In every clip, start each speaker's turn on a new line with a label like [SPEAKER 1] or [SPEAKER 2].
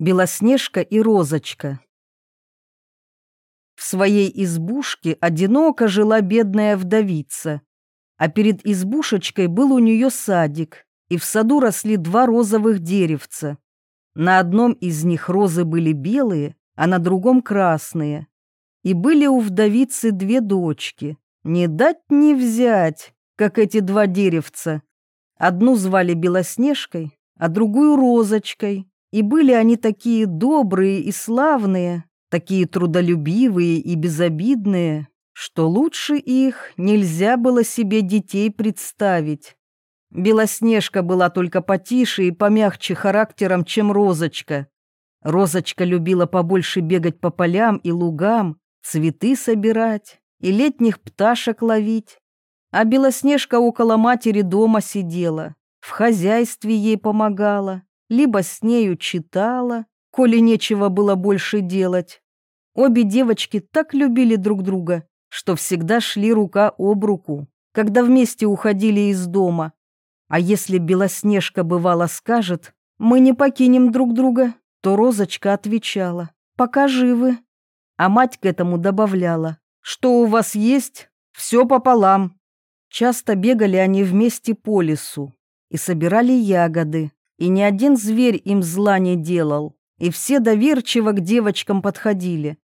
[SPEAKER 1] Белоснежка и Розочка. В своей избушке одиноко жила бедная вдовица, а перед избушечкой был у нее садик, и в саду росли два розовых деревца. На одном из них розы были белые, а на другом красные. И были у вдовицы две дочки, не дать не взять, как эти два деревца. Одну звали Белоснежкой, а другую Розочкой. И были они такие добрые и славные, такие трудолюбивые и безобидные, что лучше их нельзя было себе детей представить. Белоснежка была только потише и помягче характером, чем Розочка. Розочка любила побольше бегать по полям и лугам, цветы собирать и летних пташек ловить. А Белоснежка около матери дома сидела, в хозяйстве ей помогала, либо с нею читала, коли нечего было больше делать. Обе девочки так любили друг друга, что всегда шли рука об руку, когда вместе уходили из дома. А если Белоснежка бывало скажет «Мы не покинем друг друга», то Розочка отвечала «Пока живы». А мать к этому добавляла «Что у вас есть? Все пополам». Часто бегали они вместе по лесу и собирали ягоды, и ни один зверь им зла не делал, и все доверчиво к девочкам подходили.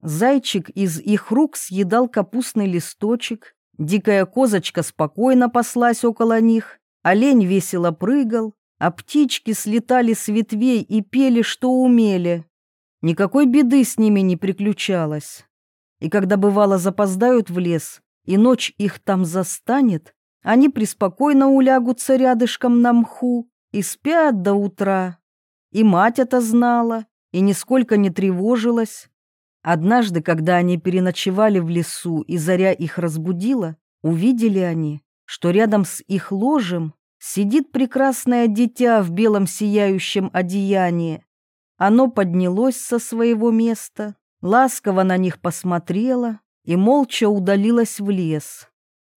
[SPEAKER 1] Зайчик из их рук съедал капустный листочек, дикая козочка спокойно паслась около них, олень весело прыгал, а птички слетали с ветвей и пели, что умели. Никакой беды с ними не приключалось. И когда бывало запоздают в лес, и ночь их там застанет, они преспокойно улягутся рядышком на мху, и спят до утра. И мать это знала, и нисколько не тревожилась. Однажды, когда они переночевали в лесу, и заря их разбудила, увидели они, что рядом с их ложем сидит прекрасное дитя в белом сияющем одеянии. Оно поднялось со своего места, ласково на них посмотрело и молча удалилось в лес.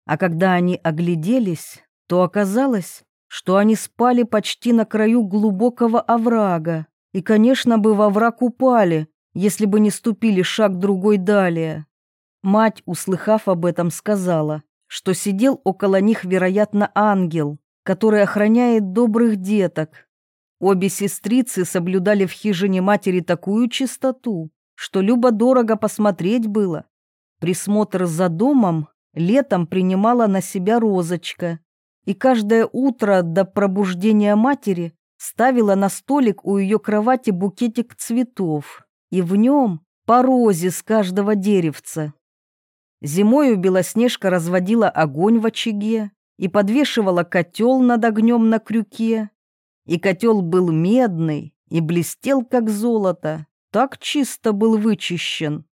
[SPEAKER 1] А когда они огляделись, то оказалось, что они спали почти на краю глубокого оврага, и, конечно, бы во враг упали, если бы не ступили шаг другой далее. Мать, услыхав об этом, сказала, что сидел около них, вероятно, ангел, который охраняет добрых деток. Обе сестрицы соблюдали в хижине матери такую чистоту, что любо-дорого посмотреть было. Присмотр за домом летом принимала на себя розочка, и каждое утро до пробуждения матери ставила на столик у ее кровати букетик цветов, и в нем по розе с каждого деревца. Зимою Белоснежка разводила огонь в очаге и подвешивала котел над огнем на крюке. И котел был медный и блестел, как золото, так чисто был вычищен.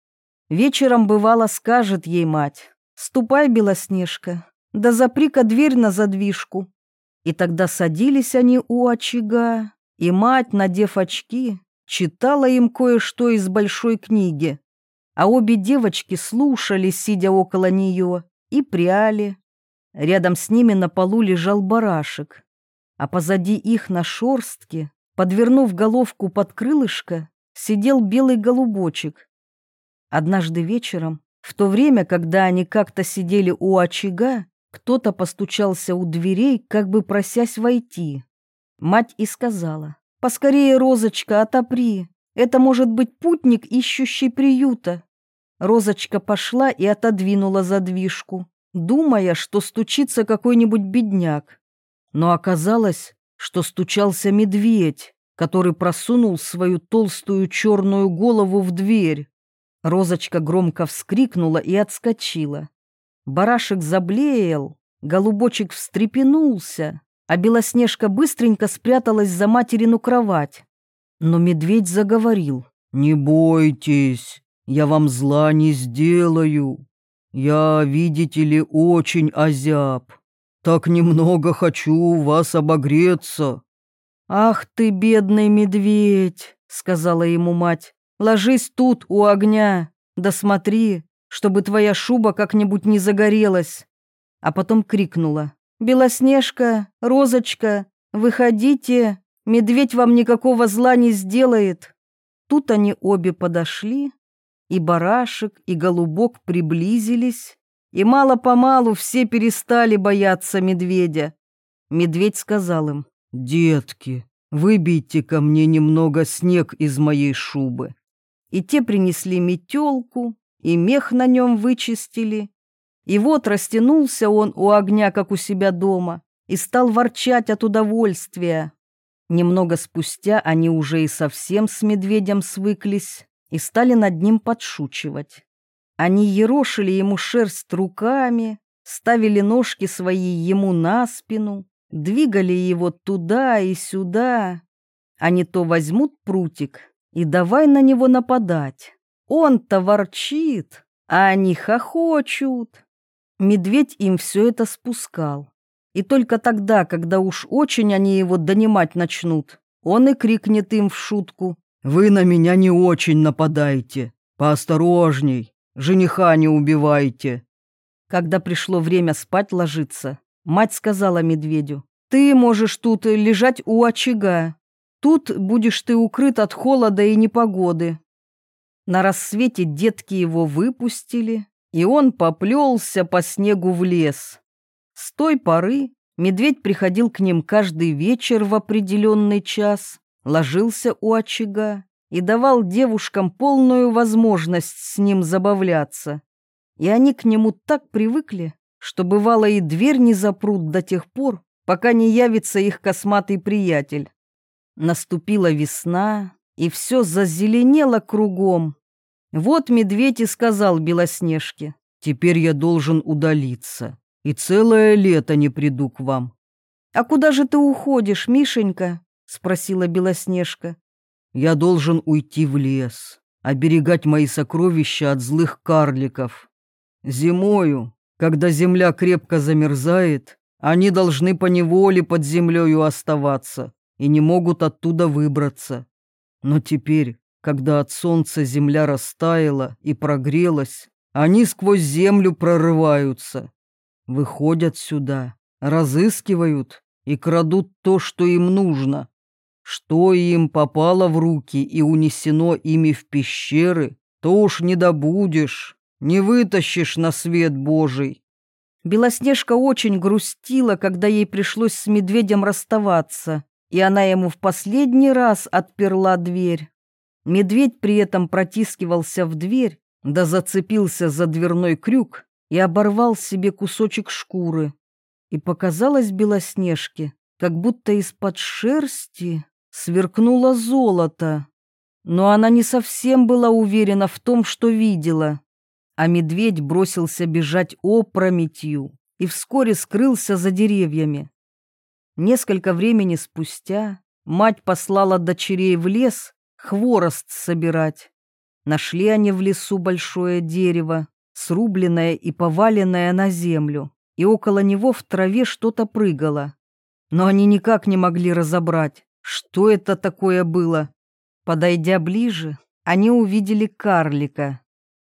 [SPEAKER 1] Вечером, бывало, скажет ей мать, «Ступай, Белоснежка, да запри-ка дверь на задвижку. И тогда садились они у очага, и мать, надев очки, читала им кое-что из большой книги, а обе девочки слушали, сидя около нее, и пряли. Рядом с ними на полу лежал барашек, а позади их на шорстке, подвернув головку под крылышко, сидел белый голубочек. Однажды вечером, в то время, когда они как-то сидели у очага, кто-то постучался у дверей, как бы просясь войти. Мать и сказала, «Поскорее, Розочка, отопри, это может быть путник, ищущий приюта». Розочка пошла и отодвинула задвижку, думая, что стучится какой-нибудь бедняк. Но оказалось, что стучался медведь, который просунул свою толстую черную голову в дверь. Розочка громко вскрикнула и отскочила. Барашек заблеял, голубочек встрепенулся, а Белоснежка быстренько спряталась за материну кровать. Но медведь заговорил. «Не бойтесь, я вам зла не сделаю. Я, видите ли, очень озяб. Так немного хочу у вас обогреться». «Ах ты, бедный медведь!» — сказала ему мать. «Ложись тут, у огня, да смотри, чтобы твоя шуба как-нибудь не загорелась. А потом крикнула. «Белоснежка, Розочка, выходите, Медведь вам никакого зла не сделает. Тут они обе подошли, и барашек, и голубок приблизились, и мало-помалу все перестали бояться медведя. Медведь сказал им,
[SPEAKER 2] «Детки, выбейте ко мне немного снег из моей шубы».
[SPEAKER 1] И те принесли метелку, и мех на нем вычистили. И вот растянулся он у огня, как у себя дома, и стал ворчать от удовольствия. Немного спустя они уже и совсем с медведем свыклись и стали над ним подшучивать. Они ерошили ему шерсть руками, ставили ножки свои ему на спину, двигали его туда и сюда. Они то возьмут прутик и давай на него нападать. Он-то ворчит, а они хохочут. Медведь им все это спускал. И только тогда, когда уж очень они его донимать начнут, он и крикнет им в шутку.
[SPEAKER 2] «Вы на меня не очень нападайте. Поосторожней, жениха не убивайте».
[SPEAKER 1] Когда пришло время спать ложиться, мать сказала медведю, «Ты можешь тут лежать у очага. Тут будешь ты укрыт от холода и непогоды». На рассвете детки его выпустили, и он поплелся по снегу в лес. С той поры медведь приходил к ним каждый вечер в определенный час, ложился у очага и давал девушкам полную возможность с ним забавляться. И они к нему так привыкли, что бывало и дверь не запрут до тех пор, пока не явится их косматый приятель. Наступила весна, и все зазеленело кругом. Вот медведь и сказал Белоснежке,
[SPEAKER 2] «Теперь я должен удалиться, и целое лето не приду к вам».
[SPEAKER 1] «А куда же ты уходишь, Мишенька?» — спросила Белоснежка.
[SPEAKER 2] «Я должен уйти в лес, оберегать мои сокровища от злых карликов. Зимою, когда земля крепко замерзает, они должны поневоле под землею оставаться и не могут оттуда выбраться. Но теперь, когда от солнца земля растаяла и прогрелась, они сквозь землю прорываются, выходят сюда, разыскивают и крадут то, что им нужно. Что им попало в руки и унесено ими в пещеры, то уж не добудешь, не вытащишь на свет Божий.
[SPEAKER 1] Белоснежка очень грустила, когда ей пришлось с медведем расставаться и она ему в последний раз отперла дверь. Медведь при этом протискивался в дверь, да зацепился за дверной крюк и оборвал себе кусочек шкуры. И показалось Белоснежке, как будто из-под шерсти сверкнуло золото. Но она не совсем была уверена в том, что видела. А медведь бросился бежать опрометью и вскоре скрылся за деревьями. Несколько времени спустя мать послала дочерей в лес хворост собирать. Нашли они в лесу большое дерево, срубленное и поваленное на землю, и около него в траве что-то прыгало. Но они никак не могли разобрать, что это такое было. Подойдя ближе, они увидели карлика.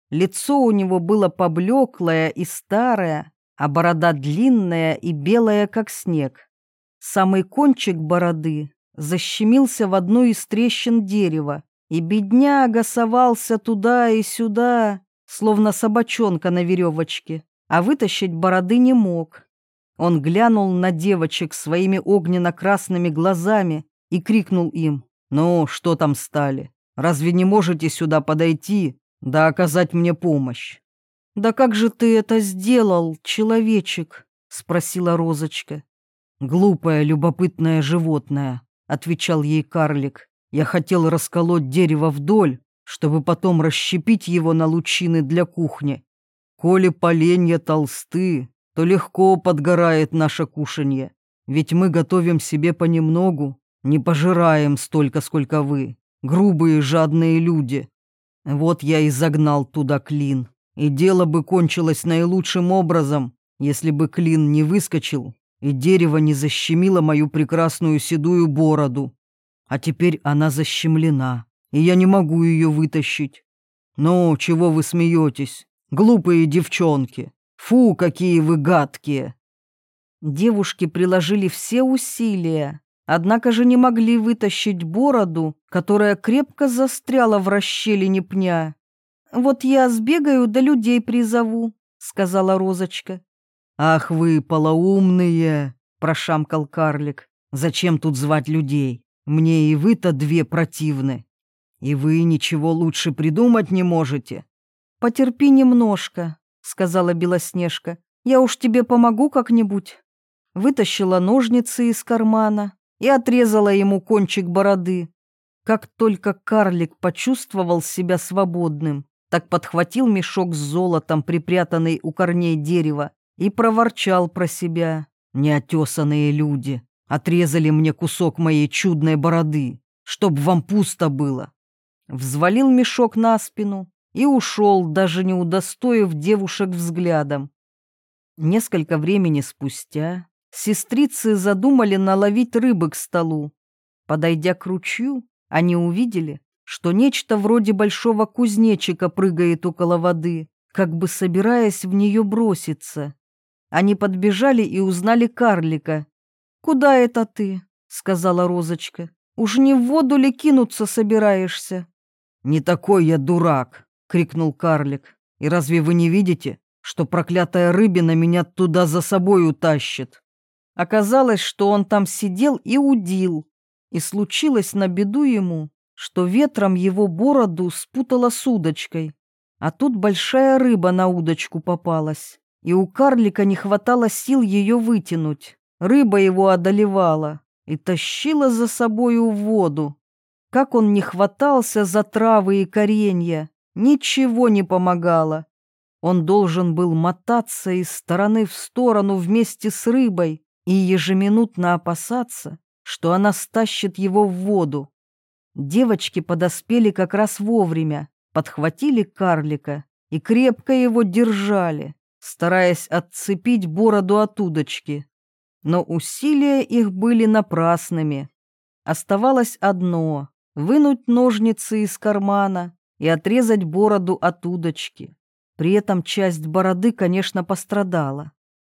[SPEAKER 1] Лицо у него было поблеклое и старое, а борода длинная и белая, как снег. Самый кончик бороды защемился в одну из трещин дерева, и бедняга совался туда и сюда, словно собачонка на веревочке, а вытащить бороды не мог. Он глянул на девочек своими огненно-красными глазами и крикнул им, «Ну, что там стали? Разве не можете сюда подойти, да оказать мне помощь?» «Да как же ты это сделал, человечек?» — спросила Розочка. «Глупое, любопытное животное», — отвечал ей карлик. «Я хотел расколоть дерево вдоль, чтобы потом расщепить его на лучины для кухни. Коли поленья толсты, то легко подгорает наше кушанье, ведь мы готовим себе понемногу, не пожираем столько, сколько вы, грубые жадные люди. Вот я и загнал туда клин, и дело бы кончилось наилучшим образом, если бы клин не выскочил и дерево не защемило мою прекрасную седую бороду. А теперь она защемлена, и я не могу ее вытащить. Ну, чего вы смеетесь, глупые девчонки? Фу, какие вы гадкие!» Девушки приложили все усилия, однако же не могли вытащить бороду, которая крепко застряла в расщелине пня. «Вот я сбегаю да людей призову», — сказала Розочка.
[SPEAKER 2] «Ах вы, полоумные!» — прошамкал карлик. «Зачем тут звать людей? Мне и вы-то две противны. И вы ничего лучше придумать не можете».
[SPEAKER 1] «Потерпи немножко», — сказала Белоснежка. «Я уж тебе помогу как-нибудь». Вытащила ножницы из кармана и отрезала ему кончик бороды. Как только карлик почувствовал себя свободным, так подхватил мешок с золотом, припрятанный у корней дерева, и проворчал про себя. «Неотесанные люди отрезали мне кусок моей чудной бороды, чтоб вам пусто было». Взвалил мешок на спину и ушел, даже не удостоив девушек взглядом. Несколько времени спустя сестрицы задумали наловить рыбы к столу. Подойдя к ручью, они увидели, что нечто вроде большого кузнечика прыгает около воды, как бы собираясь в нее броситься. Они подбежали и узнали карлика. «Куда это ты?» — сказала Розочка. «Уж не в воду ли кинуться собираешься?»
[SPEAKER 2] «Не такой я дурак!» — крикнул карлик. «И разве вы не видите, что проклятая рыбина меня туда за собой утащит?»
[SPEAKER 1] Оказалось, что он там сидел и удил, и случилось на беду ему, что ветром его бороду спутала с удочкой, а тут большая рыба на удочку попалась, и у карлика не хватало сил ее вытянуть. Рыба его одолевала и тащила за собою в воду. Как он не хватался за травы и коренья, ничего не помогало. Он должен был мотаться из стороны в сторону вместе с рыбой и ежеминутно опасаться, что она стащит его в воду. Девочки подоспели как раз вовремя, подхватили карлика и крепко его держали, стараясь отцепить бороду от удочки. Но усилия их были напрасными. Оставалось одно — вынуть ножницы из кармана и отрезать бороду от удочки. При этом часть бороды, конечно, пострадала.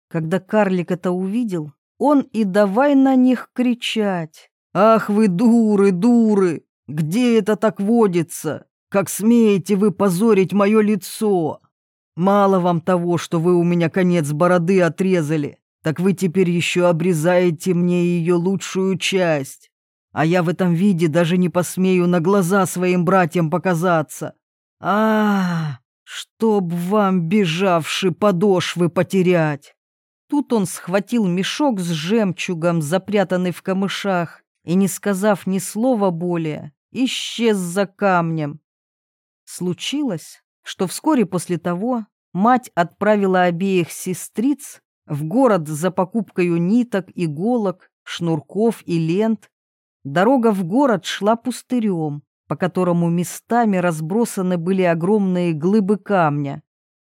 [SPEAKER 1] Когда карлик это увидел, он и давай на них кричать.
[SPEAKER 2] «Ах вы дуры, дуры! Где это так водится? Как смеете вы позорить мое лицо? Мало вам того, что вы у меня конец бороды отрезали, так вы теперь еще обрезаете мне ее лучшую часть. А я в этом виде даже не посмею на глаза своим братьям показаться. А, -а, -а чтоб вам, бежавши, подошвы потерять!»
[SPEAKER 1] Тут он схватил мешок с жемчугом, запрятанный в камышах, и, не сказав ни слова более, исчез за камнем. Случилось, что вскоре после того мать отправила обеих сестриц в город за покупкой ниток, иголок, шнурков и лент. Дорога в город шла пустырем, по которому местами разбросаны были огромные глыбы камня.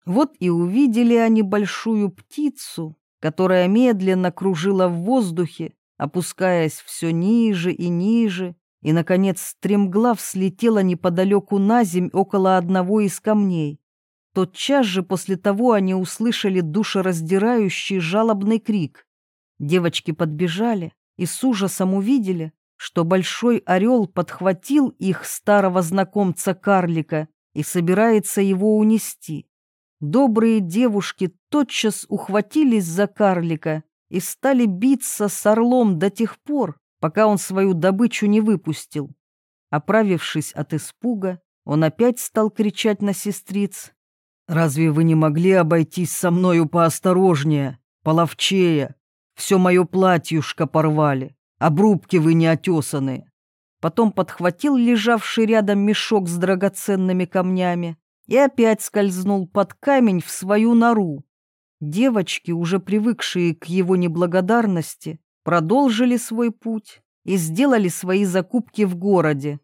[SPEAKER 1] Вот и увидели они большую птицу, которая медленно кружила в воздухе, опускаясь все ниже и ниже, и, наконец, стремглав слетела неподалеку на земь около одного из камней. Тотчас же после того они услышали душераздирающий жалобный крик. Девочки подбежали и с ужасом увидели, что большой орел подхватил их старого знакомца-карлика и собирается его унести. Добрые девушки тотчас ухватились за карлика и стали биться с орлом до тех пор, пока он свою добычу не выпустил. Оправившись от испуга, он опять стал кричать на сестриц.
[SPEAKER 2] «Разве вы не могли обойтись со мною поосторожнее, половчее? Все мое платьюшко порвали, обрубки вы не отесанные».
[SPEAKER 1] Потом подхватил лежавший рядом мешок с драгоценными камнями и опять скользнул под камень в свою нору. Девочки, уже привыкшие к его неблагодарности, продолжили свой путь и сделали свои закупки в городе.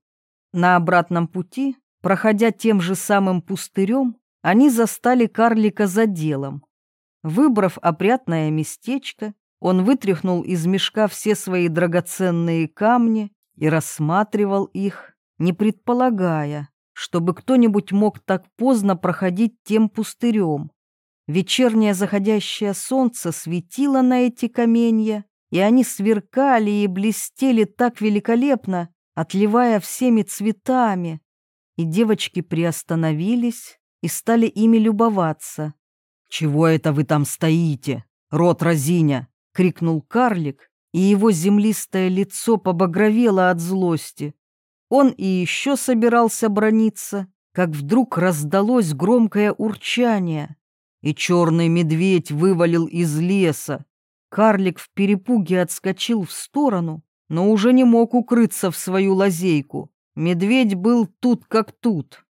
[SPEAKER 1] На обратном пути, проходя тем же самым пустырем, они застали карлика за делом. Выбрав опрятное местечко, он вытряхнул из мешка все свои драгоценные камни и рассматривал их, не предполагая, чтобы кто-нибудь мог так поздно проходить тем пустырем. Вечернее заходящее солнце светило на эти каменья и они сверкали и блестели так великолепно, отливая всеми цветами. И девочки приостановились и стали ими любоваться.
[SPEAKER 2] «Чего это вы там стоите, рот разиня?» — крикнул карлик, и его землистое лицо побагровело от злости. Он и еще собирался брониться, как вдруг раздалось громкое урчание, и черный медведь вывалил из леса. Карлик в перепуге отскочил в сторону, но уже не мог укрыться в свою лазейку. Медведь был тут как тут.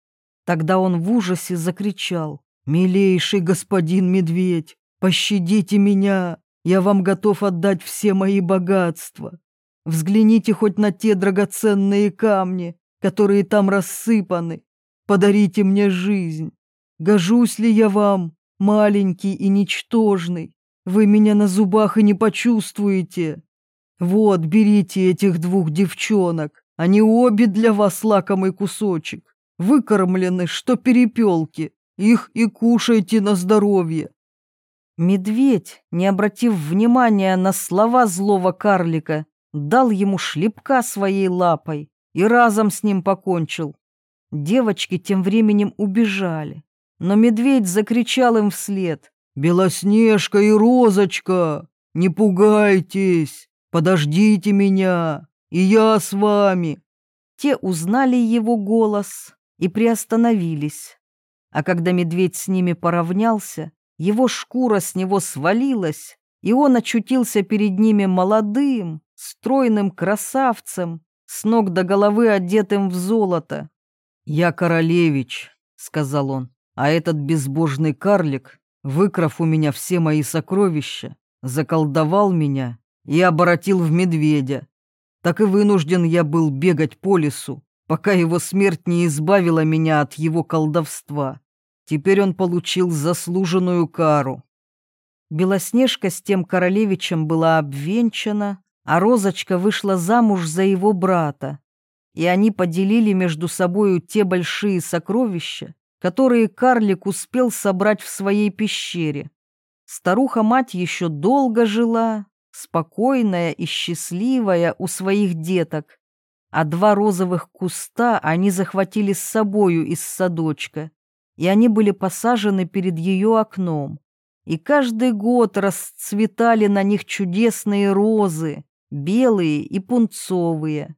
[SPEAKER 2] Тогда он в ужасе закричал. «Милейший господин медведь, пощадите меня! Я вам готов отдать все мои богатства. Взгляните хоть на те драгоценные камни, которые там рассыпаны. Подарите мне жизнь. Гожусь ли я вам, маленький и ничтожный? Вы меня на зубах и не почувствуете. Вот, берите этих двух девчонок. Они обе для вас лакомый кусочек. Выкормлены, что перепелки. Их и кушайте на здоровье.
[SPEAKER 1] Медведь, не обратив внимания на слова злого карлика, дал ему шлепка своей лапой и разом с ним покончил. Девочки тем временем убежали, но медведь закричал им вслед.
[SPEAKER 2] «Белоснежка и Розочка, не пугайтесь, подождите меня, и я с вами».
[SPEAKER 1] Те узнали его голос и приостановились. А когда медведь с ними поравнялся, его шкура с него свалилась, и он очутился перед ними молодым, стройным красавцем, с ног до головы одетым в золото.
[SPEAKER 2] «Я королевич», — сказал он, — «а этот безбожный карлик, выкрав у меня все мои сокровища, заколдовал меня и оборотил в медведя. Так и вынужден я был бегать по лесу, пока его смерть не избавила меня от его колдовства. Теперь он получил заслуженную кару.
[SPEAKER 1] Белоснежка с тем королевичем была обвенчана, а Розочка вышла замуж за его брата. И они поделили между собою те большие сокровища, которые карлик успел собрать в своей пещере. Старуха-мать еще долго жила, спокойная и счастливая у своих деток, а два розовых куста они захватили с собою из садочка и они были посажены перед ее окном. И каждый год расцветали на них чудесные розы, белые и пунцовые.